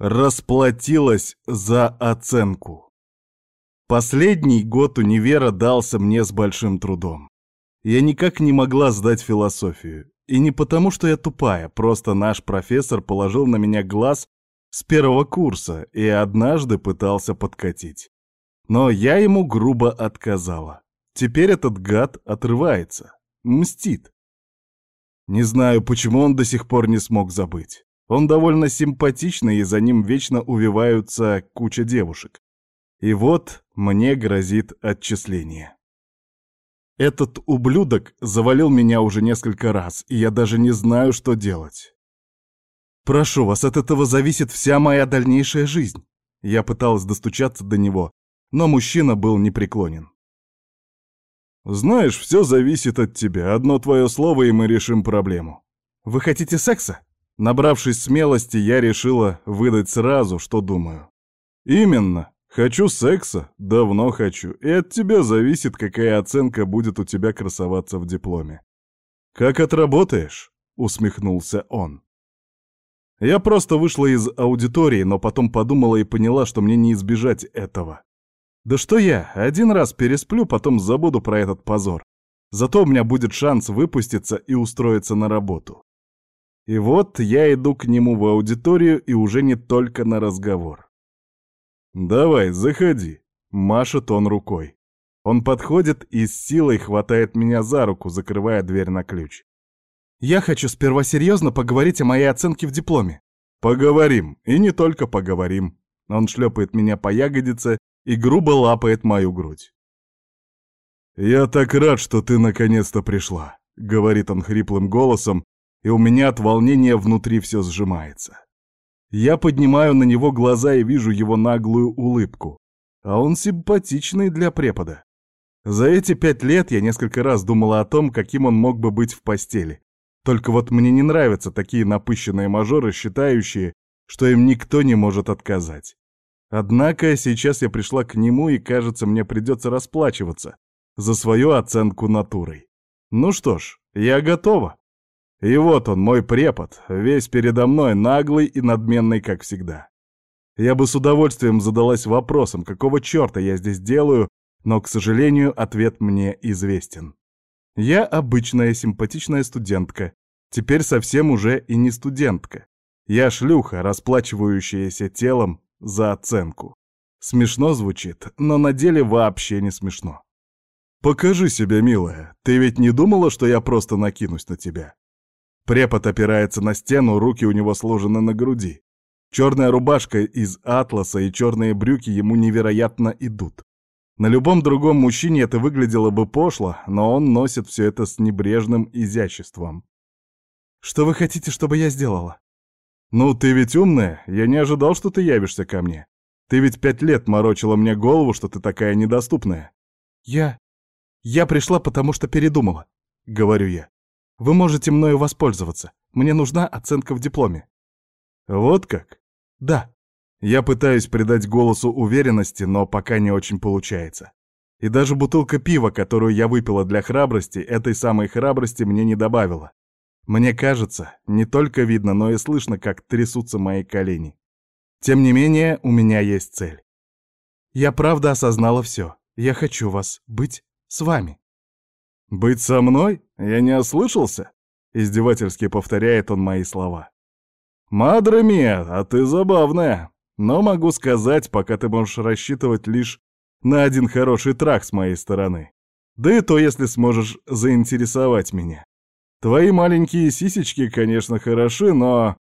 Расплатилась за оценку. Последний год универа дался мне с большим трудом. Я никак не могла сдать философию. И не потому, что я тупая, просто наш профессор положил на меня глаз с первого курса и однажды пытался подкатить. Но я ему грубо отказала. Теперь этот гад отрывается, мстит. Не знаю, почему он до сих пор не смог забыть. Он довольно симпатичный, и за ним вечно увиваются куча девушек. И вот мне грозит отчисление. Этот ублюдок завалил меня уже несколько раз, и я даже не знаю, что делать. Прошу вас, от этого зависит вся моя дальнейшая жизнь. Я пыталась достучаться до него, но мужчина был непреклонен. Знаешь, все зависит от тебя. Одно твое слово, и мы решим проблему. Вы хотите секса? Набравшись смелости, я решила выдать сразу, что думаю. Именно. Хочу секса, давно хочу, и от тебя зависит, какая оценка будет у тебя красоваться в дипломе. Как отработаешь? Усмехнулся он. Я просто вышла из аудитории, но потом подумала и поняла, что мне не избежать этого. Да что я, один раз пересплю, потом забуду про этот позор. Зато у меня будет шанс выпуститься и устроиться на работу. И вот я иду к нему в аудиторию и уже не только на разговор. «Давай, заходи», — машет он рукой. Он подходит и с силой хватает меня за руку, закрывая дверь на ключ. «Я хочу сперва серьезно поговорить о моей оценке в дипломе». «Поговорим, и не только поговорим». Он шлепает меня по ягодице и грубо лапает мою грудь. «Я так рад, что ты наконец-то пришла», — говорит он хриплым голосом, и у меня от волнения внутри все сжимается. Я поднимаю на него глаза и вижу его наглую улыбку. А он симпатичный для препода. За эти пять лет я несколько раз думала о том, каким он мог бы быть в постели. Только вот мне не нравятся такие напыщенные мажоры, считающие, что им никто не может отказать. Однако сейчас я пришла к нему, и, кажется, мне придется расплачиваться за свою оценку натурой. Ну что ж, я готова. И вот он, мой препод, весь передо мной, наглый и надменный, как всегда. Я бы с удовольствием задалась вопросом, какого черта я здесь делаю, но, к сожалению, ответ мне известен. Я обычная симпатичная студентка, теперь совсем уже и не студентка. Я шлюха, расплачивающаяся телом за оценку. Смешно звучит, но на деле вообще не смешно. «Покажи себя, милая. Ты ведь не думала, что я просто накинусь на тебя?» Препод опирается на стену, руки у него сложены на груди. Черная рубашка из атласа и черные брюки ему невероятно идут. На любом другом мужчине это выглядело бы пошло, но он носит все это с небрежным изяществом. «Что вы хотите, чтобы я сделала?» «Ну, ты ведь умная, я не ожидал, что ты явишься ко мне. Ты ведь пять лет морочила мне голову, что ты такая недоступная». «Я... я пришла, потому что передумала», — говорю я. Вы можете мною воспользоваться. Мне нужна оценка в дипломе». «Вот как?» «Да». Я пытаюсь придать голосу уверенности, но пока не очень получается. И даже бутылка пива, которую я выпила для храбрости, этой самой храбрости мне не добавила. Мне кажется, не только видно, но и слышно, как трясутся мои колени. Тем не менее, у меня есть цель. Я правда осознала все. Я хочу вас быть с вами. «Быть со мной? Я не ослышался?» — издевательски повторяет он мои слова. «Мадре мия, а ты забавная. Но могу сказать, пока ты можешь рассчитывать лишь на один хороший трах с моей стороны. Да и то, если сможешь заинтересовать меня. Твои маленькие сисечки, конечно, хороши, но...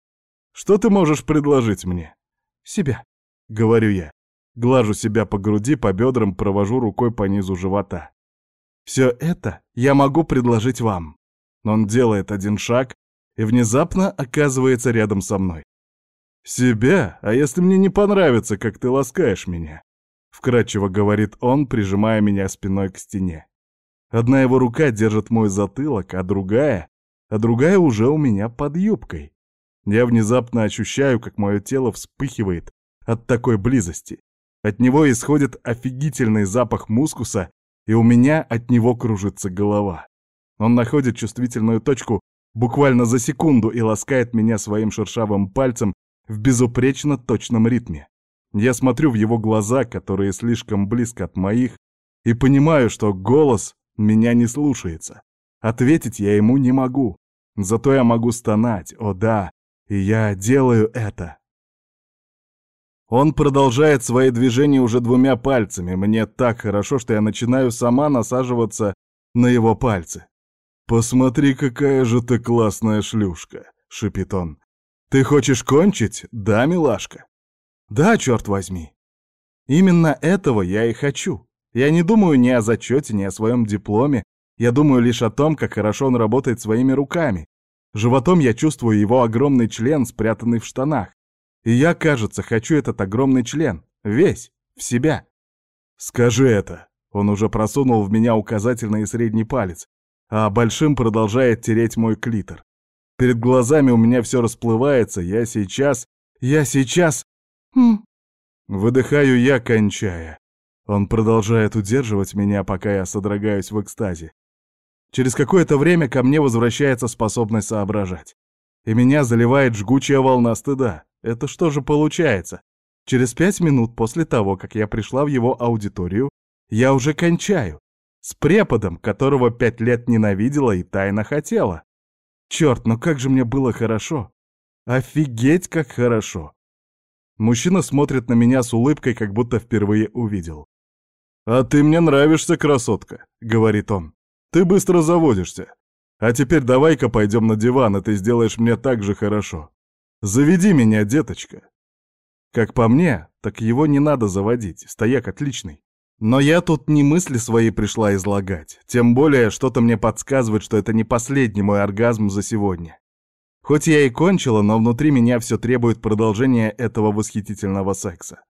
Что ты можешь предложить мне?» «Себя», — говорю я. Глажу себя по груди, по бедрам, провожу рукой по низу живота. Все это я могу предложить вам. Он делает один шаг и внезапно оказывается рядом со мной. «Себя? А если мне не понравится, как ты ласкаешь меня?» Вкратчиво говорит он, прижимая меня спиной к стене. Одна его рука держит мой затылок, а другая... А другая уже у меня под юбкой. Я внезапно ощущаю, как мое тело вспыхивает от такой близости. От него исходит офигительный запах мускуса и у меня от него кружится голова. Он находит чувствительную точку буквально за секунду и ласкает меня своим шершавым пальцем, в безупречно точном ритме. Я смотрю в его глаза, которые слишком близко от моих, и понимаю, что голос меня не слушается. Ответить я ему не могу. Зато я могу стонать, о да, и я делаю это. Он продолжает свои движения уже двумя пальцами. Мне так хорошо, что я начинаю сама насаживаться на его пальцы. «Посмотри, какая же ты классная шлюшка!» — шипит он. «Ты хочешь кончить, да, милашка?» «Да, черт возьми!» Именно этого я и хочу. Я не думаю ни о зачете, ни о своем дипломе. Я думаю лишь о том, как хорошо он работает своими руками. Животом я чувствую его огромный член, спрятанный в штанах. И я, кажется, хочу этот огромный член. Весь. В себя. Скажи это. Он уже просунул в меня указательный и средний палец, а большим продолжает тереть мой клитор. Перед глазами у меня все расплывается. Я сейчас... Я сейчас... Хм. Выдыхаю я, кончая. Он продолжает удерживать меня, пока я содрогаюсь в экстазе. Через какое-то время ко мне возвращается способность соображать. И меня заливает жгучая волна стыда. Это что же получается? Через пять минут после того, как я пришла в его аудиторию, я уже кончаю. С преподом, которого пять лет ненавидела и тайно хотела. Черт, ну как же мне было хорошо. Офигеть, как хорошо. Мужчина смотрит на меня с улыбкой, как будто впервые увидел. «А ты мне нравишься, красотка», — говорит он. «Ты быстро заводишься. А теперь давай-ка пойдем на диван, и ты сделаешь мне так же хорошо. Заведи меня, деточка. Как по мне, так его не надо заводить, стояк отличный. Но я тут не мысли свои пришла излагать, тем более что-то мне подсказывает, что это не последний мой оргазм за сегодня. Хоть я и кончила, но внутри меня все требует продолжения этого восхитительного секса.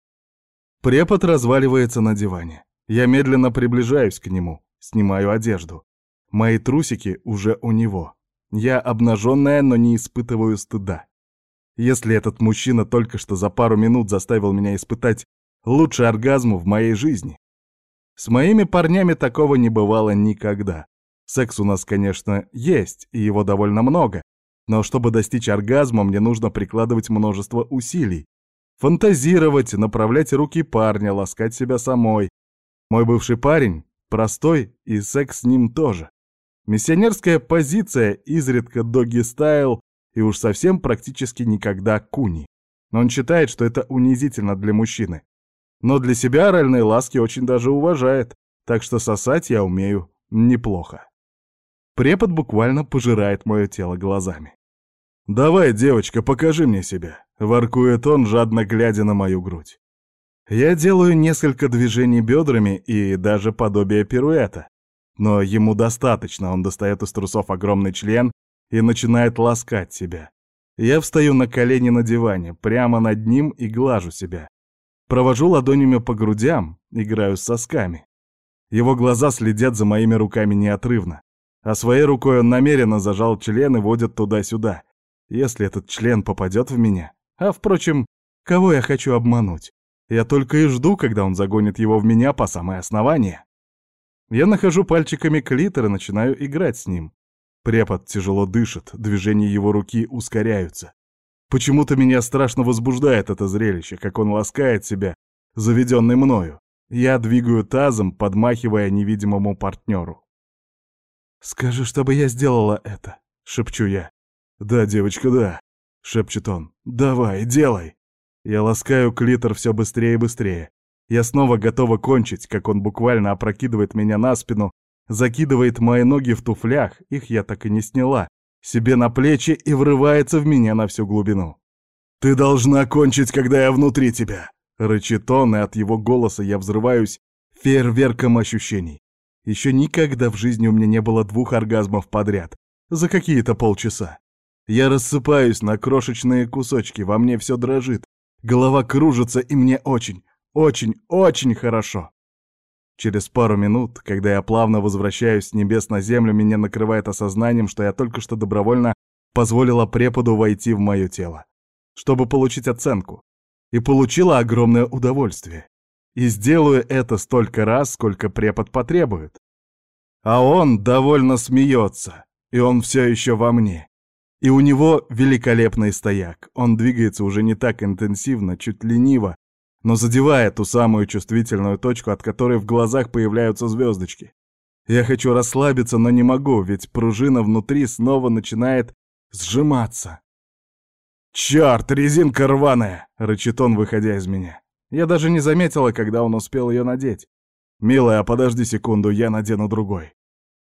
Препод разваливается на диване. Я медленно приближаюсь к нему, снимаю одежду. Мои трусики уже у него. Я обнаженная, но не испытываю стыда. Если этот мужчина только что за пару минут заставил меня испытать лучший оргазм в моей жизни. С моими парнями такого не бывало никогда. Секс у нас, конечно, есть, и его довольно много, но чтобы достичь оргазма, мне нужно прикладывать множество усилий. Фантазировать, направлять руки парня, ласкать себя самой. Мой бывший парень простой, и секс с ним тоже. Миссионерская позиция, изредка доги-стайл, и уж совсем практически никогда куни. Но он считает, что это унизительно для мужчины. Но для себя оральные ласки очень даже уважает, так что сосать я умею неплохо. Препод буквально пожирает мое тело глазами. «Давай, девочка, покажи мне себя», — воркует он, жадно глядя на мою грудь. Я делаю несколько движений бедрами и даже подобие пируэта. Но ему достаточно, он достает из трусов огромный член и начинает ласкать себя. Я встаю на колени на диване, прямо над ним и глажу себя. Провожу ладонями по грудям, играю с сосками. Его глаза следят за моими руками неотрывно, а своей рукой он намеренно зажал член и водит туда-сюда. Если этот член попадет в меня... А, впрочем, кого я хочу обмануть? Я только и жду, когда он загонит его в меня по самое основание. Я нахожу пальчиками клитор и начинаю играть с ним. Препод тяжело дышит, движения его руки ускоряются. Почему-то меня страшно возбуждает это зрелище, как он ласкает себя, заведенный мною. Я двигаю тазом, подмахивая невидимому партнеру. «Скажи, чтобы я сделала это», — шепчу я. «Да, девочка, да», — шепчет он. «Давай, делай». Я ласкаю клитор все быстрее и быстрее. Я снова готова кончить, как он буквально опрокидывает меня на спину закидывает мои ноги в туфлях, их я так и не сняла, себе на плечи и врывается в меня на всю глубину. «Ты должна кончить, когда я внутри тебя!» Рычит он, и от его голоса я взрываюсь фейерверком ощущений. Еще никогда в жизни у меня не было двух оргазмов подряд, за какие-то полчаса. Я рассыпаюсь на крошечные кусочки, во мне все дрожит, голова кружится, и мне очень, очень, очень хорошо. Через пару минут, когда я плавно возвращаюсь с небес на землю, меня накрывает осознанием, что я только что добровольно позволила преподу войти в мое тело, чтобы получить оценку. И получила огромное удовольствие. И сделаю это столько раз, сколько препод потребует. А он довольно смеется, и он все еще во мне. И у него великолепный стояк. Он двигается уже не так интенсивно, чуть лениво, но задевая ту самую чувствительную точку, от которой в глазах появляются звездочки. Я хочу расслабиться, но не могу, ведь пружина внутри снова начинает сжиматься. «Чёрт, резинка рваная!» — рычит он, выходя из меня. Я даже не заметила, когда он успел ее надеть. «Милая, подожди секунду, я надену другой».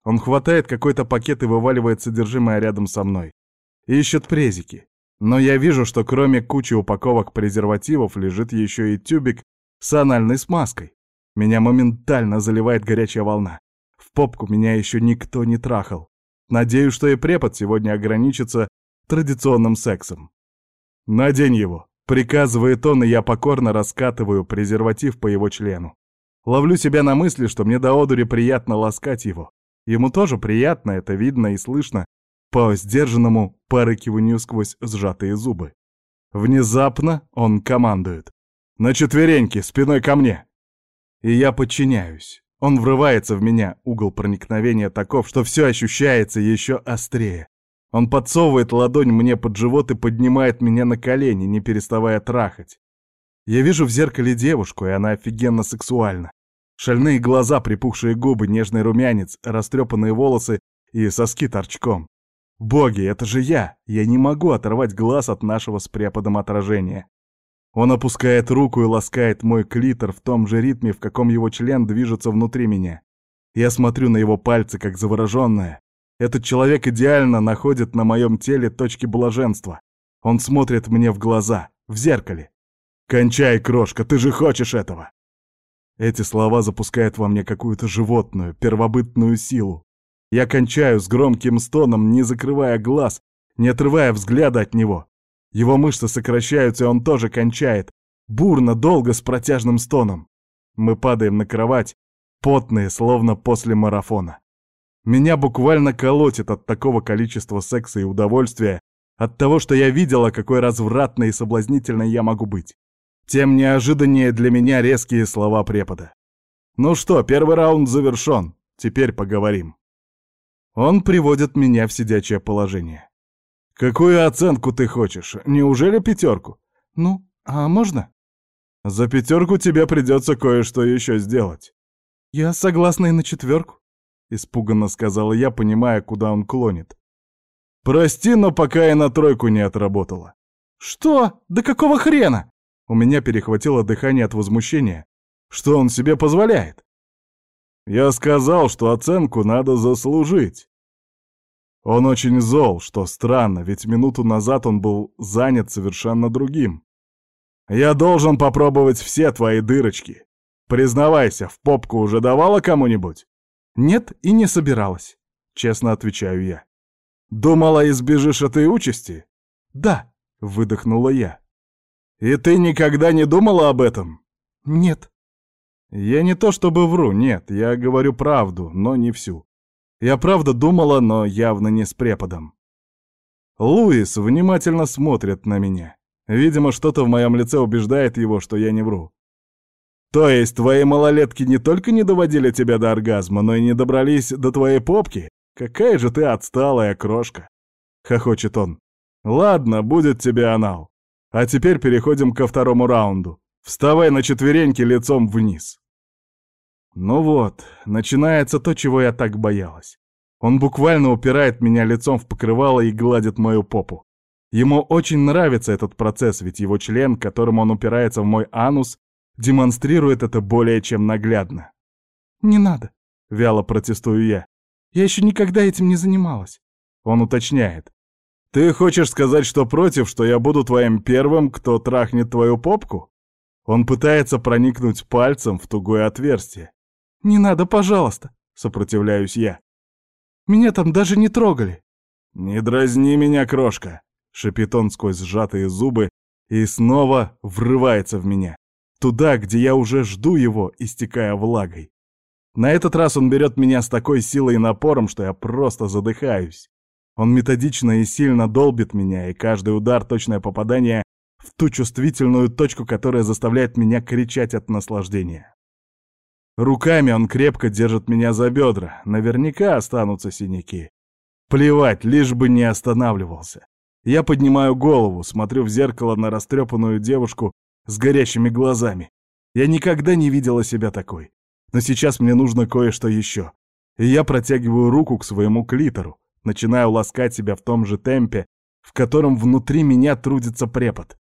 Он хватает какой-то пакет и вываливает содержимое рядом со мной. Ищет презики. Но я вижу, что кроме кучи упаковок презервативов лежит еще и тюбик с анальной смазкой. Меня моментально заливает горячая волна. В попку меня еще никто не трахал. Надеюсь, что и препод сегодня ограничится традиционным сексом. «Надень его», — приказывает он, и я покорно раскатываю презерватив по его члену. Ловлю себя на мысли, что мне до одури приятно ласкать его. Ему тоже приятно, это видно и слышно по сдержанному порыкиванию сквозь сжатые зубы. Внезапно он командует. «На четвереньки, спиной ко мне!» И я подчиняюсь. Он врывается в меня, угол проникновения таков, что все ощущается еще острее. Он подсовывает ладонь мне под живот и поднимает меня на колени, не переставая трахать. Я вижу в зеркале девушку, и она офигенно сексуальна. Шальные глаза, припухшие губы, нежный румянец, растрепанные волосы и соски торчком. Боги, это же я! Я не могу оторвать глаз от нашего с преподом отражения. Он опускает руку и ласкает мой клитор в том же ритме, в каком его член движется внутри меня. Я смотрю на его пальцы, как завороженная. Этот человек идеально находит на моем теле точки блаженства. Он смотрит мне в глаза, в зеркале. «Кончай, крошка, ты же хочешь этого!» Эти слова запускают во мне какую-то животную, первобытную силу. Я кончаю с громким стоном, не закрывая глаз, не отрывая взгляда от него. Его мышцы сокращаются, и он тоже кончает. Бурно, долго, с протяжным стоном. Мы падаем на кровать, потные, словно после марафона. Меня буквально колотит от такого количества секса и удовольствия, от того, что я видела, какой развратной и соблазнительной я могу быть. Тем неожиданнее для меня резкие слова препода. Ну что, первый раунд завершен, теперь поговорим. Он приводит меня в сидячее положение. «Какую оценку ты хочешь? Неужели пятерку?» «Ну, а можно?» «За пятерку тебе придется кое-что еще сделать». «Я согласна и на четверку», — испуганно сказала я, понимая, куда он клонит. «Прости, но пока я на тройку не отработала». «Что? Да какого хрена?» У меня перехватило дыхание от возмущения. Что он себе позволяет? Я сказал, что оценку надо заслужить. Он очень зол, что странно, ведь минуту назад он был занят совершенно другим. Я должен попробовать все твои дырочки. Признавайся, в попку уже давала кому-нибудь? Нет и не собиралась, честно отвечаю я. Думала, избежишь этой участи? Да, выдохнула я. И ты никогда не думала об этом? Нет. Я не то чтобы вру, нет, я говорю правду, но не всю. Я правда думала, но явно не с преподом. Луис внимательно смотрит на меня. Видимо, что-то в моем лице убеждает его, что я не вру. То есть твои малолетки не только не доводили тебя до оргазма, но и не добрались до твоей попки? Какая же ты отсталая крошка!» — хохочет он. «Ладно, будет тебе анал. А теперь переходим ко второму раунду. Вставай на четвереньки лицом вниз. Ну вот, начинается то, чего я так боялась. Он буквально упирает меня лицом в покрывало и гладит мою попу. Ему очень нравится этот процесс, ведь его член, которым он упирается в мой анус, демонстрирует это более чем наглядно. «Не надо», — вяло протестую я. «Я еще никогда этим не занималась». Он уточняет. «Ты хочешь сказать, что против, что я буду твоим первым, кто трахнет твою попку?» Он пытается проникнуть пальцем в тугое отверстие. «Не надо, пожалуйста», — сопротивляюсь я. «Меня там даже не трогали». «Не дразни меня, крошка», — шипит он сквозь сжатые зубы и снова врывается в меня. Туда, где я уже жду его, истекая влагой. На этот раз он берет меня с такой силой и напором, что я просто задыхаюсь. Он методично и сильно долбит меня, и каждый удар — точное попадание в ту чувствительную точку, которая заставляет меня кричать от наслаждения. Руками он крепко держит меня за бедра, наверняка останутся синяки. Плевать, лишь бы не останавливался. Я поднимаю голову, смотрю в зеркало на растрепанную девушку с горящими глазами. Я никогда не видела себя такой. Но сейчас мне нужно кое-что еще. И я протягиваю руку к своему клитору, начинаю ласкать себя в том же темпе, в котором внутри меня трудится препод.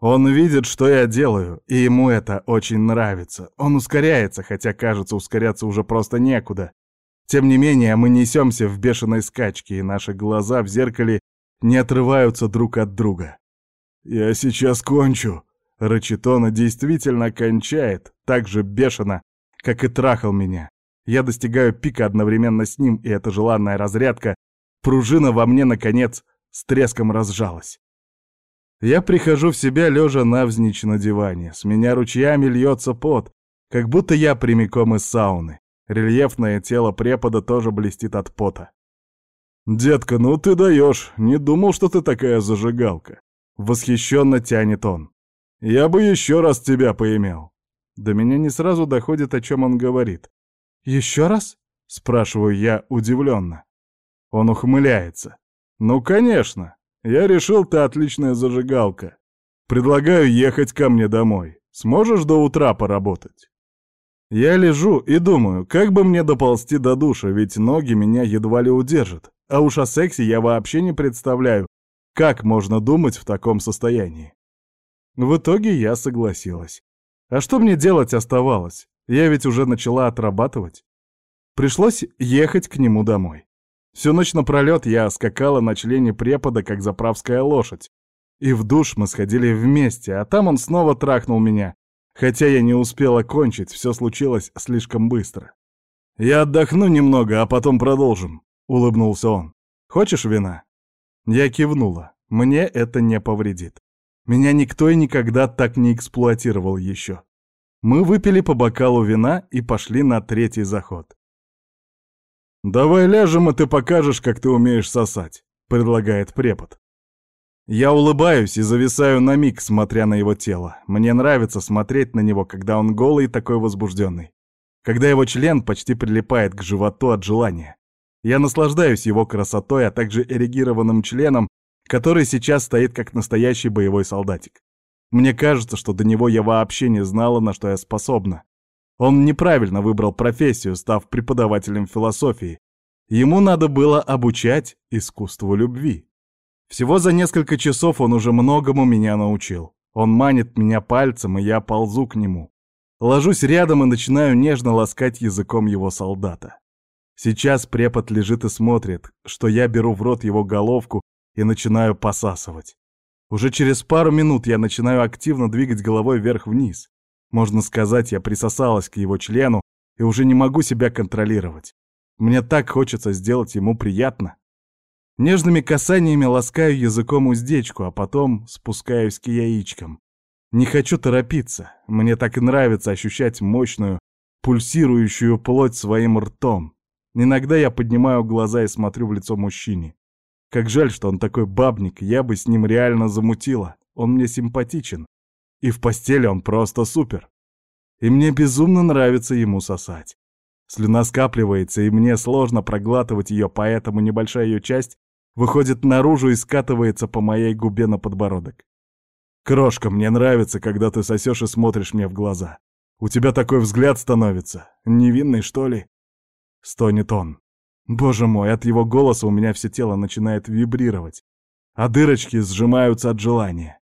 Он видит, что я делаю, и ему это очень нравится. Он ускоряется, хотя, кажется, ускоряться уже просто некуда. Тем не менее, мы несемся в бешеной скачке, и наши глаза в зеркале не отрываются друг от друга. «Я сейчас кончу», — рычит он и действительно кончает, так же бешено, как и трахал меня. Я достигаю пика одновременно с ним, и эта желанная разрядка, пружина во мне, наконец, с треском разжалась. Я прихожу в себя, лежа навзничь на диване. С меня ручьями льется пот, как будто я прямиком из сауны. Рельефное тело препода тоже блестит от пота. «Детка, ну ты даешь! Не думал, что ты такая зажигалка!» Восхищенно тянет он. «Я бы еще раз тебя поимел!» До меня не сразу доходит, о чем он говорит. «Еще раз?» — спрашиваю я удивленно. Он ухмыляется. «Ну, конечно. Я решил, ты отличная зажигалка. Предлагаю ехать ко мне домой. Сможешь до утра поработать?» Я лежу и думаю, как бы мне доползти до душа, ведь ноги меня едва ли удержат. А уж о сексе я вообще не представляю, как можно думать в таком состоянии. В итоге я согласилась. А что мне делать оставалось? Я ведь уже начала отрабатывать. Пришлось ехать к нему домой. Всю ночь напролет я скакала на члене препода, как заправская лошадь. И в душ мы сходили вместе, а там он снова трахнул меня. Хотя я не успела кончить, все случилось слишком быстро. «Я отдохну немного, а потом продолжим», — улыбнулся он. «Хочешь вина?» Я кивнула. Мне это не повредит. Меня никто и никогда так не эксплуатировал еще. Мы выпили по бокалу вина и пошли на третий заход. «Давай ляжем, и ты покажешь, как ты умеешь сосать», — предлагает препод. Я улыбаюсь и зависаю на миг, смотря на его тело. Мне нравится смотреть на него, когда он голый и такой возбужденный. Когда его член почти прилипает к животу от желания. Я наслаждаюсь его красотой, а также эрегированным членом, который сейчас стоит как настоящий боевой солдатик. Мне кажется, что до него я вообще не знала, на что я способна. Он неправильно выбрал профессию, став преподавателем философии. Ему надо было обучать искусству любви. Всего за несколько часов он уже многому меня научил. Он манит меня пальцем, и я ползу к нему. Ложусь рядом и начинаю нежно ласкать языком его солдата. Сейчас препод лежит и смотрит, что я беру в рот его головку и начинаю посасывать. Уже через пару минут я начинаю активно двигать головой вверх-вниз. Можно сказать, я присосалась к его члену и уже не могу себя контролировать. Мне так хочется сделать ему приятно. Нежными касаниями ласкаю языком уздечку, а потом спускаюсь к яичкам. Не хочу торопиться. Мне так и нравится ощущать мощную, пульсирующую плоть своим ртом. Иногда я поднимаю глаза и смотрю в лицо мужчине. Как жаль, что он такой бабник, я бы с ним реально замутила. Он мне симпатичен. И в постели он просто супер. И мне безумно нравится ему сосать. Слюна скапливается, и мне сложно проглатывать ее, поэтому небольшая ее часть выходит наружу и скатывается по моей губе на подбородок. Крошка, мне нравится, когда ты сосешь и смотришь мне в глаза. У тебя такой взгляд становится. Невинный, что ли? Стонет он. Боже мой, от его голоса у меня все тело начинает вибрировать, а дырочки сжимаются от желания.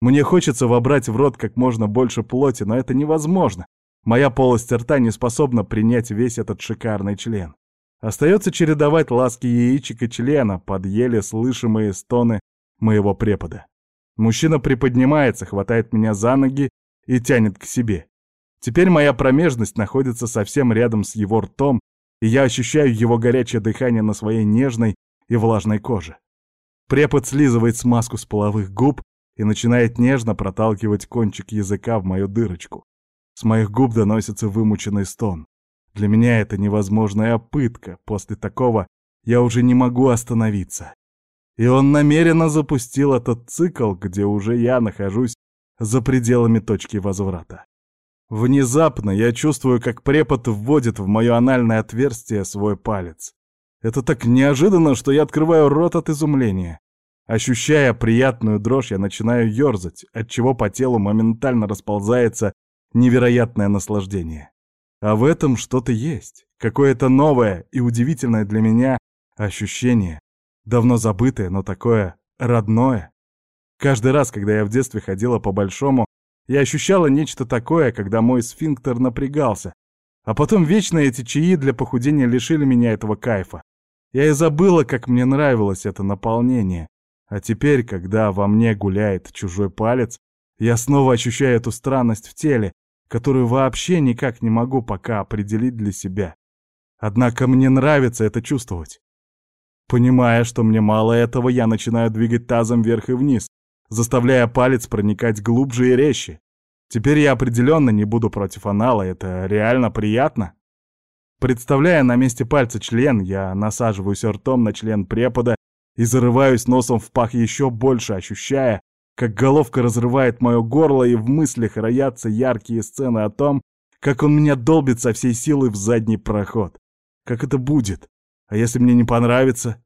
Мне хочется вобрать в рот как можно больше плоти, но это невозможно. Моя полость рта не способна принять весь этот шикарный член. Остается чередовать ласки яичек и члена под еле слышимые стоны моего препода. Мужчина приподнимается, хватает меня за ноги и тянет к себе. Теперь моя промежность находится совсем рядом с его ртом, и я ощущаю его горячее дыхание на своей нежной и влажной коже. Препод слизывает смазку с половых губ и начинает нежно проталкивать кончик языка в мою дырочку. С моих губ доносится вымученный стон. Для меня это невозможная пытка. После такого я уже не могу остановиться. И он намеренно запустил этот цикл, где уже я нахожусь за пределами точки возврата. Внезапно я чувствую, как препод вводит в мое анальное отверстие свой палец. Это так неожиданно, что я открываю рот от изумления. Ощущая приятную дрожь, я начинаю ерзать, отчего по телу моментально расползается невероятное наслаждение. А в этом что-то есть, какое-то новое и удивительное для меня ощущение, давно забытое, но такое родное. Каждый раз, когда я в детстве ходила по-большому, я ощущала нечто такое, когда мой сфинктер напрягался, а потом вечно эти чаи для похудения лишили меня этого кайфа. Я и забыла, как мне нравилось это наполнение. А теперь, когда во мне гуляет чужой палец, я снова ощущаю эту странность в теле, которую вообще никак не могу пока определить для себя. Однако мне нравится это чувствовать. Понимая, что мне мало этого, я начинаю двигать тазом вверх и вниз, заставляя палец проникать глубже и резче. Теперь я определенно не буду против анала, это реально приятно. Представляя на месте пальца член, я насаживаюсь ртом на член препода и зарываюсь носом в пах еще больше, ощущая, как головка разрывает мое горло, и в мыслях роятся яркие сцены о том, как он меня долбит со всей силы в задний проход. Как это будет? А если мне не понравится?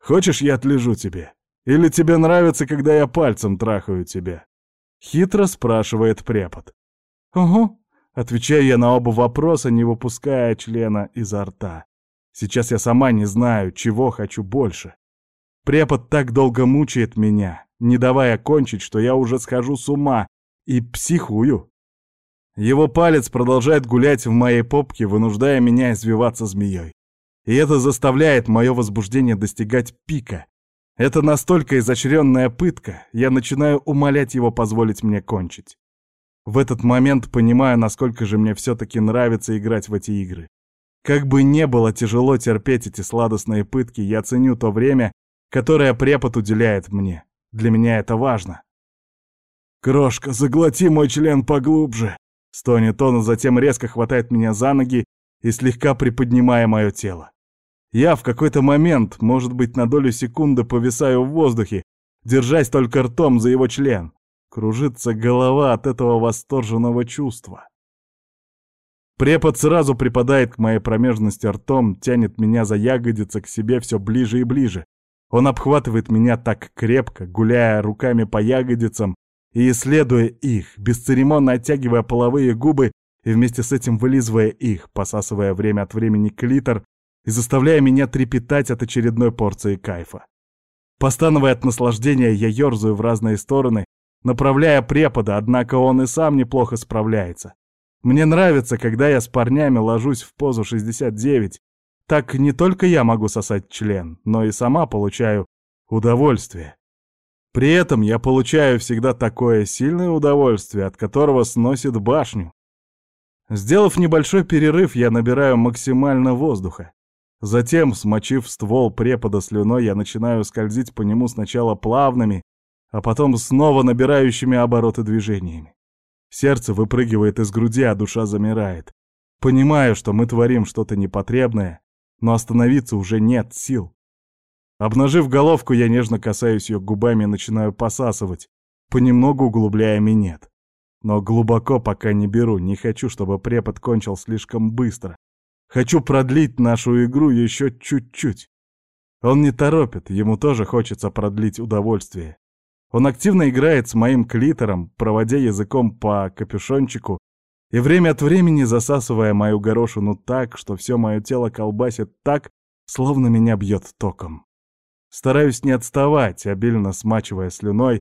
Хочешь, я отлежу тебе? Или тебе нравится, когда я пальцем трахаю тебя? Хитро спрашивает препод. Угу. Отвечаю я на оба вопроса, не выпуская члена изо рта. Сейчас я сама не знаю, чего хочу больше. Препод так долго мучает меня, не давая кончить, что я уже схожу с ума и психую. Его палец продолжает гулять в моей попке, вынуждая меня извиваться змеей. И это заставляет мое возбуждение достигать пика. Это настолько изощренная пытка, я начинаю умолять его позволить мне кончить. В этот момент понимаю, насколько же мне все-таки нравится играть в эти игры. Как бы не было тяжело терпеть эти сладостные пытки, я ценю то время, которое препод уделяет мне. Для меня это важно. «Крошка, заглоти мой член поглубже!» Стонет он, а затем резко хватает меня за ноги и слегка приподнимая мое тело. Я в какой-то момент, может быть, на долю секунды повисаю в воздухе, держась только ртом за его член. Кружится голова от этого восторженного чувства. Препод сразу припадает к моей промежности ртом, тянет меня за ягодицы к себе все ближе и ближе, он обхватывает меня так крепко, гуляя руками по ягодицам и исследуя их, бесцеремонно оттягивая половые губы и вместе с этим вылизывая их, посасывая время от времени клитор и заставляя меня трепетать от очередной порции кайфа. Постановая от наслаждения, я ерзаю в разные стороны, направляя препода, однако он и сам неплохо справляется. Мне нравится, когда я с парнями ложусь в позу 69 так не только я могу сосать член, но и сама получаю удовольствие. При этом я получаю всегда такое сильное удовольствие, от которого сносит башню. Сделав небольшой перерыв, я набираю максимально воздуха. Затем, смочив ствол препода слюной, я начинаю скользить по нему сначала плавными, а потом снова набирающими обороты движениями. Сердце выпрыгивает из груди, а душа замирает. Понимаю, что мы творим что-то непотребное, но остановиться уже нет сил. Обнажив головку, я нежно касаюсь ее губами и начинаю посасывать, понемногу углубляя минет. Но глубоко пока не беру, не хочу, чтобы препод кончил слишком быстро. Хочу продлить нашу игру еще чуть-чуть. Он не торопит, ему тоже хочется продлить удовольствие. Он активно играет с моим клитором, проводя языком по капюшончику и время от времени засасывая мою горошину так, что все мое тело колбасит так, словно меня бьет током. Стараюсь не отставать, обильно смачивая слюной,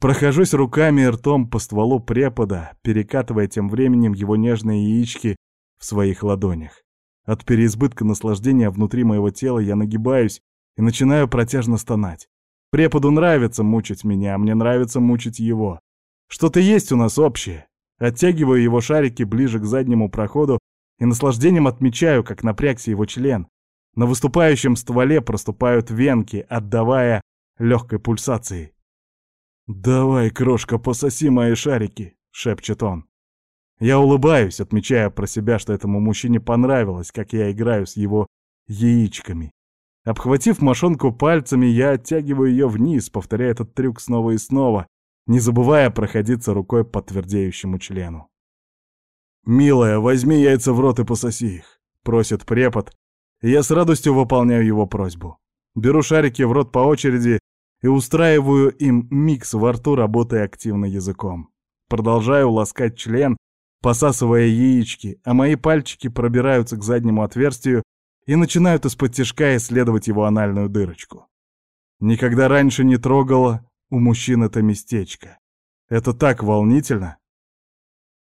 прохожусь руками и ртом по стволу препода, перекатывая тем временем его нежные яички в своих ладонях. От переизбытка наслаждения внутри моего тела я нагибаюсь и начинаю протяжно стонать. Преподу нравится мучить меня, а мне нравится мучить его. Что-то есть у нас общее. Оттягиваю его шарики ближе к заднему проходу и наслаждением отмечаю, как напрягся его член. На выступающем стволе проступают венки, отдавая легкой пульсацией. «Давай, крошка, пососи мои шарики», — шепчет он. Я улыбаюсь, отмечая про себя, что этому мужчине понравилось, как я играю с его яичками. Обхватив мошонку пальцами, я оттягиваю ее вниз, повторяя этот трюк снова и снова, не забывая проходиться рукой по твердеющему члену. «Милая, возьми яйца в рот и пососи их», — просит препод, и я с радостью выполняю его просьбу. Беру шарики в рот по очереди и устраиваю им микс во рту, работая активно языком. Продолжаю ласкать член, посасывая яички, а мои пальчики пробираются к заднему отверстию и начинают из-под тяжка исследовать его анальную дырочку. Никогда раньше не трогала у мужчин это местечко. Это так волнительно.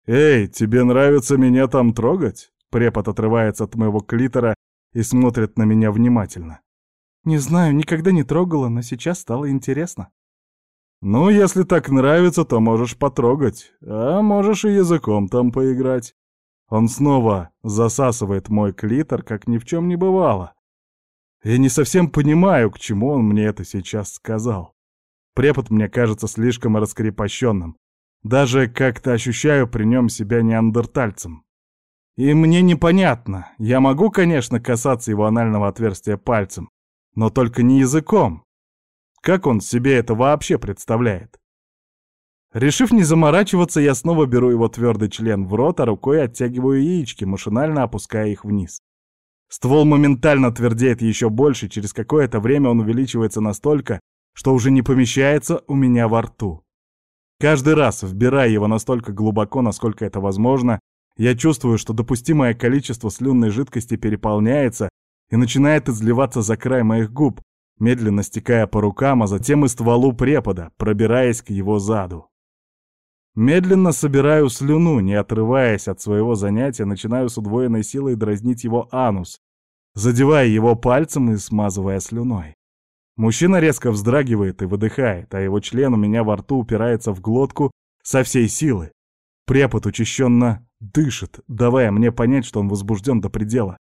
«Эй, тебе нравится меня там трогать?» Препод отрывается от моего клитора и смотрит на меня внимательно. «Не знаю, никогда не трогала, но сейчас стало интересно». «Ну, если так нравится, то можешь потрогать, а можешь и языком там поиграть». Он снова засасывает мой клитор, как ни в чем не бывало. Я не совсем понимаю, к чему он мне это сейчас сказал. Препод мне кажется слишком раскрепощенным. Даже как-то ощущаю при нем себя неандертальцем. И мне непонятно. Я могу, конечно, касаться его анального отверстия пальцем, но только не языком. Как он себе это вообще представляет? Решив не заморачиваться, я снова беру его твердый член в рот, а рукой оттягиваю яички, машинально опуская их вниз. Ствол моментально твердеет еще больше, через какое-то время он увеличивается настолько, что уже не помещается у меня во рту. Каждый раз, вбирая его настолько глубоко, насколько это возможно, я чувствую, что допустимое количество слюнной жидкости переполняется и начинает изливаться за край моих губ, медленно стекая по рукам, а затем и стволу препода, пробираясь к его заду. Медленно собираю слюну, не отрываясь от своего занятия, начинаю с удвоенной силой дразнить его анус, задевая его пальцем и смазывая слюной. Мужчина резко вздрагивает и выдыхает, а его член у меня во рту упирается в глотку со всей силы. Препод учащенно дышит, давая мне понять, что он возбужден до предела.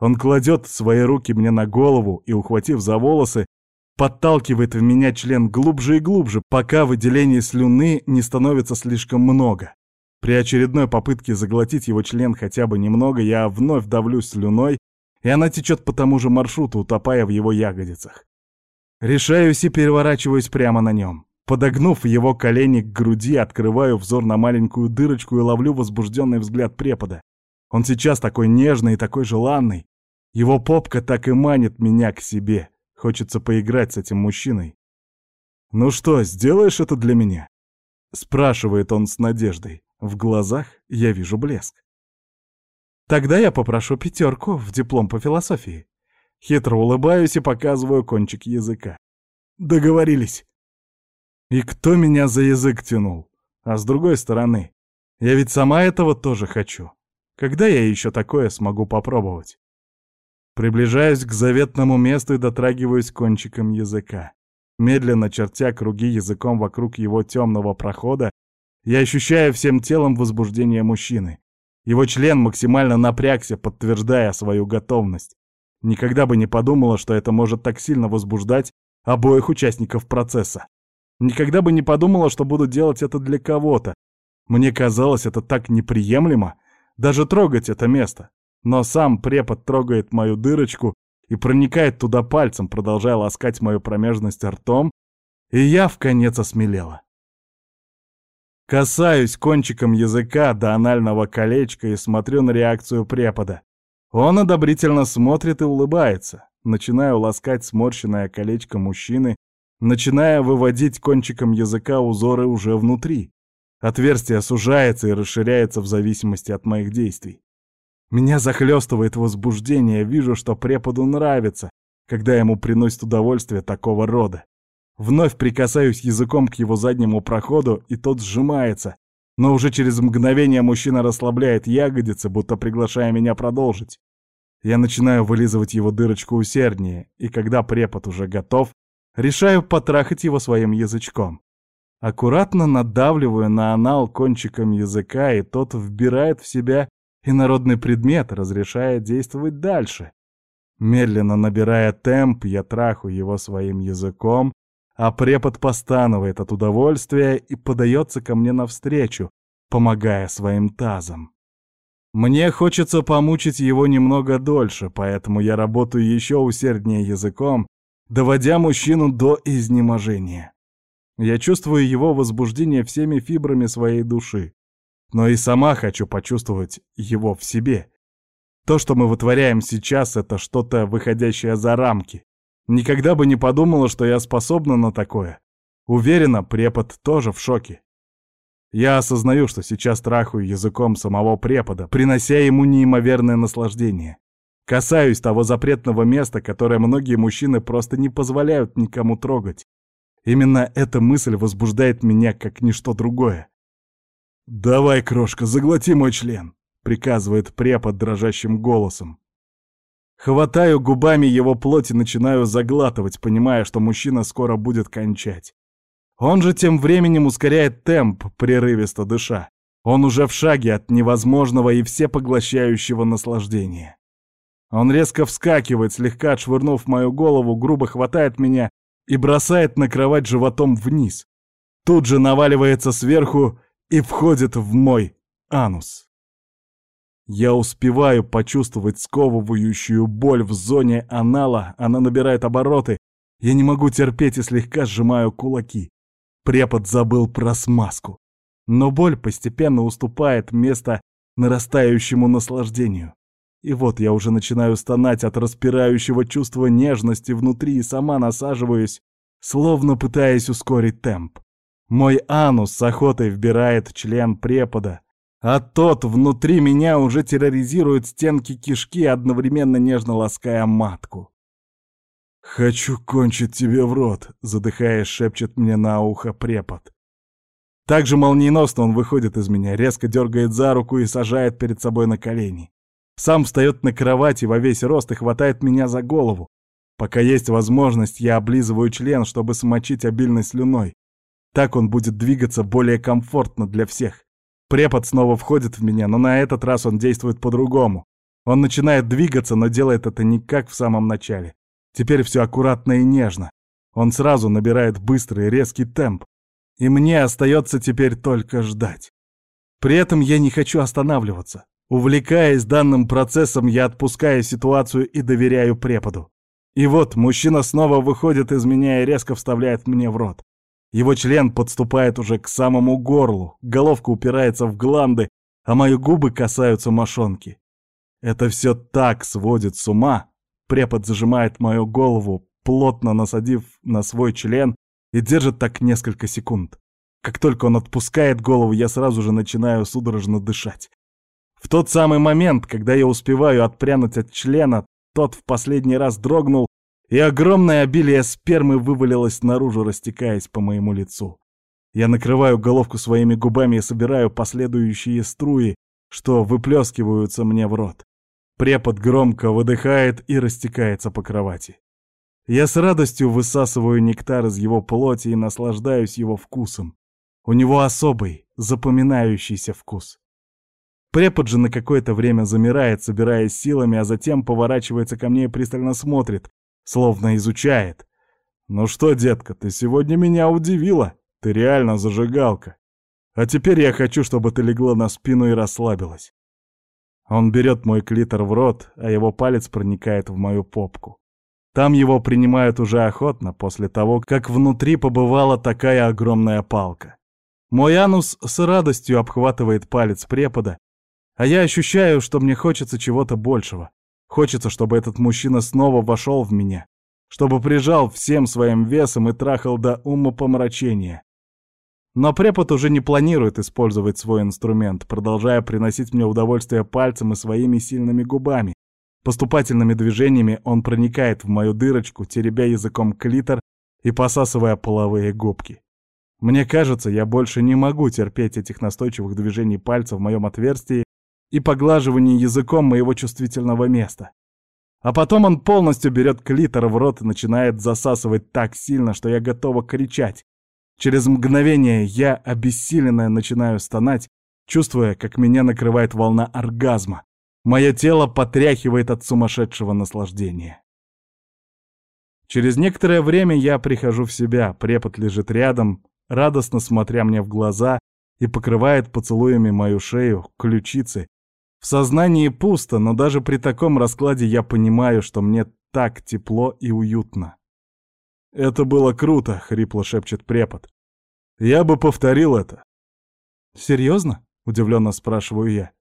Он кладет свои руки мне на голову и, ухватив за волосы, подталкивает в меня член глубже и глубже, пока выделение слюны не становится слишком много. При очередной попытке заглотить его член хотя бы немного, я вновь давлюсь слюной, и она течет по тому же маршруту, утопая в его ягодицах. Решаюсь и переворачиваюсь прямо на нем. Подогнув его колени к груди, открываю взор на маленькую дырочку и ловлю возбужденный взгляд препода. Он сейчас такой нежный и такой желанный. Его попка так и манит меня к себе. Хочется поиграть с этим мужчиной. «Ну что, сделаешь это для меня?» Спрашивает он с надеждой. В глазах я вижу блеск. «Тогда я попрошу пятерку в диплом по философии». Хитро улыбаюсь и показываю кончик языка. «Договорились». И кто меня за язык тянул? А с другой стороны, я ведь сама этого тоже хочу. Когда я еще такое смогу попробовать? Приближаюсь к заветному месту и дотрагиваюсь кончиком языка. Медленно чертя круги языком вокруг его темного прохода, я ощущаю всем телом возбуждение мужчины. Его член максимально напрягся, подтверждая свою готовность. Никогда бы не подумала, что это может так сильно возбуждать обоих участников процесса. Никогда бы не подумала, что буду делать это для кого-то. Мне казалось, это так неприемлемо, даже трогать это место. Но сам препод трогает мою дырочку и проникает туда пальцем, продолжая ласкать мою промежность ртом, и я в конец осмелела. Касаюсь кончиком языка до анального колечка и смотрю на реакцию препода. Он одобрительно смотрит и улыбается. Начинаю ласкать сморщенное колечко мужчины, начиная выводить кончиком языка узоры уже внутри. Отверстие сужается и расширяется в зависимости от моих действий. Меня захлестывает возбуждение, вижу, что преподу нравится, когда ему приносит удовольствие такого рода. Вновь прикасаюсь языком к его заднему проходу, и тот сжимается, но уже через мгновение мужчина расслабляет ягодицы, будто приглашая меня продолжить. Я начинаю вылизывать его дырочку усерднее, и когда препод уже готов, решаю потрахать его своим язычком. Аккуратно надавливаю на анал кончиком языка, и тот вбирает в себя инородный предмет, разрешая действовать дальше. Медленно набирая темп, я траху его своим языком, а препод постанывает от удовольствия и подается ко мне навстречу, помогая своим тазом. Мне хочется помучить его немного дольше, поэтому я работаю еще усерднее языком, доводя мужчину до изнеможения. Я чувствую его возбуждение всеми фибрами своей души, но и сама хочу почувствовать его в себе. То, что мы вытворяем сейчас, это что-то выходящее за рамки. Никогда бы не подумала, что я способна на такое. Уверена, препод тоже в шоке. Я осознаю, что сейчас трахаю языком самого препода, принося ему неимоверное наслаждение. Касаюсь того запретного места, которое многие мужчины просто не позволяют никому трогать. Именно эта мысль возбуждает меня, как ничто другое. «Давай, крошка, заглоти мой член», — приказывает препод дрожащим голосом. Хватаю губами его плоть и начинаю заглатывать, понимая, что мужчина скоро будет кончать. Он же тем временем ускоряет темп, прерывисто дыша. Он уже в шаге от невозможного и всепоглощающего наслаждения. Он резко вскакивает, слегка отшвырнув мою голову, грубо хватает меня и бросает на кровать животом вниз. Тут же наваливается сверху и входит в мой анус. Я успеваю почувствовать сковывающую боль в зоне анала, она набирает обороты. Я не могу терпеть и слегка сжимаю кулаки. Препод забыл про смазку. Но боль постепенно уступает место нарастающему наслаждению. И вот я уже начинаю стонать от распирающего чувства нежности внутри и сама насаживаюсь, словно пытаясь ускорить темп. Мой анус с охотой вбирает член препода, а тот внутри меня уже терроризирует стенки кишки, одновременно нежно лаская матку. «Хочу кончить тебе в рот», — задыхаясь, шепчет мне на ухо препод. Так же молниеносно он выходит из меня, резко дергает за руку и сажает перед собой на колени. Сам встает на кровати во весь рост и хватает меня за голову. Пока есть возможность, я облизываю член, чтобы смочить обильной слюной. Так он будет двигаться более комфортно для всех. Препод снова входит в меня, но на этот раз он действует по-другому. Он начинает двигаться, но делает это не как в самом начале. Теперь все аккуратно и нежно. Он сразу набирает быстрый резкий темп. И мне остается теперь только ждать. При этом я не хочу останавливаться. Увлекаясь данным процессом, я отпускаю ситуацию и доверяю преподу. И вот мужчина снова выходит из меня и резко вставляет мне в рот. Его член подступает уже к самому горлу, головка упирается в гланды, а мои губы касаются мошонки. Это все так сводит с ума. Препод зажимает мою голову, плотно насадив на свой член, и держит так несколько секунд. Как только он отпускает голову, я сразу же начинаю судорожно дышать. В тот самый момент, когда я успеваю отпрянуть от члена, тот в последний раз дрогнул и огромное обилие спермы вывалилось наружу, растекаясь по моему лицу. Я накрываю головку своими губами и собираю последующие струи, что выплескиваются мне в рот. Препод громко выдыхает и растекается по кровати. Я с радостью высасываю нектар из его плоти и наслаждаюсь его вкусом. У него особый, запоминающийся вкус. Препод же на какое-то время замирает, собираясь силами, а затем поворачивается ко мне и пристально смотрит, словно изучает. «Ну что, детка, ты сегодня меня удивила. Ты реально зажигалка. А теперь я хочу, чтобы ты легла на спину и расслабилась». Он берет мой клитор в рот, а его палец проникает в мою попку. Там его принимают уже охотно, после того, как внутри побывала такая огромная палка. Мой анус с радостью обхватывает палец препода, а я ощущаю, что мне хочется чего-то большего. Хочется, чтобы этот мужчина снова вошел в меня, чтобы прижал всем своим весом и трахал до умопомрачения. Но препод уже не планирует использовать свой инструмент, продолжая приносить мне удовольствие пальцем и своими сильными губами. Поступательными движениями он проникает в мою дырочку, теребя языком клитор и посасывая половые губки. Мне кажется, я больше не могу терпеть этих настойчивых движений пальца в моем отверстии и поглаживание языком моего чувствительного места. А потом он полностью берет клитор в рот и начинает засасывать так сильно, что я готова кричать. Через мгновение я, обессиленная, начинаю стонать, чувствуя, как меня накрывает волна оргазма. Мое тело потряхивает от сумасшедшего наслаждения. Через некоторое время я прихожу в себя, препод лежит рядом, радостно смотря мне в глаза и покрывает поцелуями мою шею, ключицы в сознании пусто, но даже при таком раскладе я понимаю, что мне так тепло и уютно. «Это было круто», — хрипло шепчет препод. «Я бы повторил это». «Серьезно?» — удивленно спрашиваю я.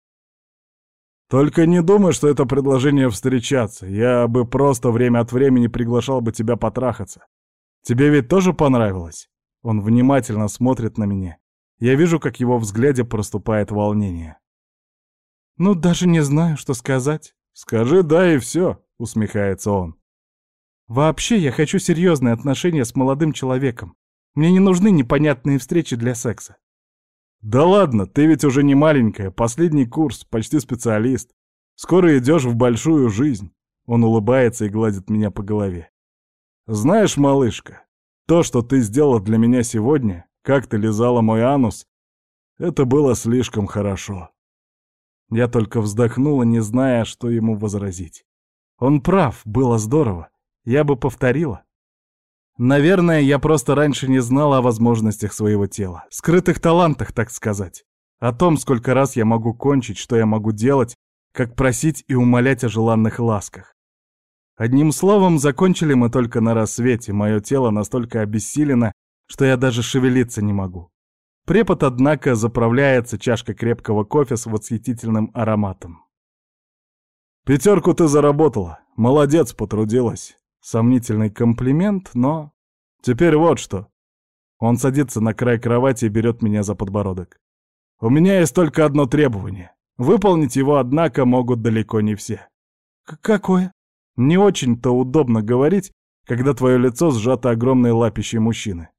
Только не думай, что это предложение встречаться. Я бы просто время от времени приглашал бы тебя потрахаться. Тебе ведь тоже понравилось? Он внимательно смотрит на меня. Я вижу, как его взгляде проступает волнение. «Ну, даже не знаю, что сказать». «Скажи «да» и все», — усмехается он. «Вообще, я хочу серьезные отношения с молодым человеком. Мне не нужны непонятные встречи для секса». «Да ладно, ты ведь уже не маленькая, последний курс, почти специалист. Скоро идешь в большую жизнь». Он улыбается и гладит меня по голове. «Знаешь, малышка, то, что ты сделала для меня сегодня, как ты лизала мой анус, это было слишком хорошо. Я только вздохнула, не зная, что ему возразить. Он прав, было здорово. Я бы повторила. Наверное, я просто раньше не знала о возможностях своего тела. Скрытых талантах, так сказать. О том, сколько раз я могу кончить, что я могу делать, как просить и умолять о желанных ласках. Одним словом, закончили мы только на рассвете. Мое тело настолько обессилено, что я даже шевелиться не могу. Препод, однако, заправляется чашкой крепкого кофе с восхитительным ароматом. «Пятерку ты заработала. Молодец, потрудилась». Сомнительный комплимент, но... Теперь вот что. Он садится на край кровати и берет меня за подбородок. У меня есть только одно требование. Выполнить его, однако, могут далеко не все. «Какое?» Не очень-то удобно говорить, когда твое лицо сжато огромной лапищей мужчины.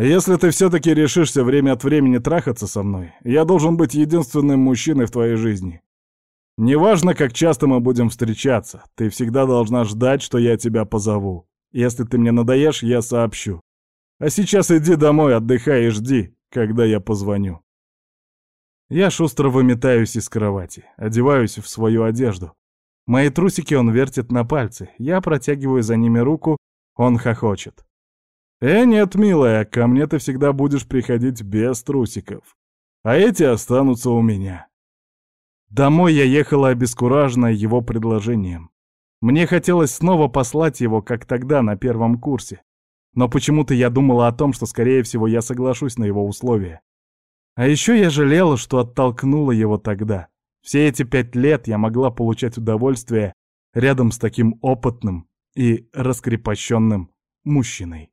Если ты все-таки решишься время от времени трахаться со мной, я должен быть единственным мужчиной в твоей жизни. Неважно, как часто мы будем встречаться, ты всегда должна ждать, что я тебя позову. Если ты мне надоешь, я сообщу. А сейчас иди домой, отдыхай и жди, когда я позвоню. Я шустро выметаюсь из кровати, одеваюсь в свою одежду. Мои трусики он вертит на пальцы, я протягиваю за ними руку, он хохочет. «Э, нет, милая, ко мне ты всегда будешь приходить без трусиков. А эти останутся у меня». Домой я ехала обескураженная его предложением. Мне хотелось снова послать его, как тогда, на первом курсе. Но почему-то я думала о том, что, скорее всего, я соглашусь на его условия. А еще я жалела, что оттолкнула его тогда. Все эти пять лет я могла получать удовольствие рядом с таким опытным и раскрепощенным мужчиной.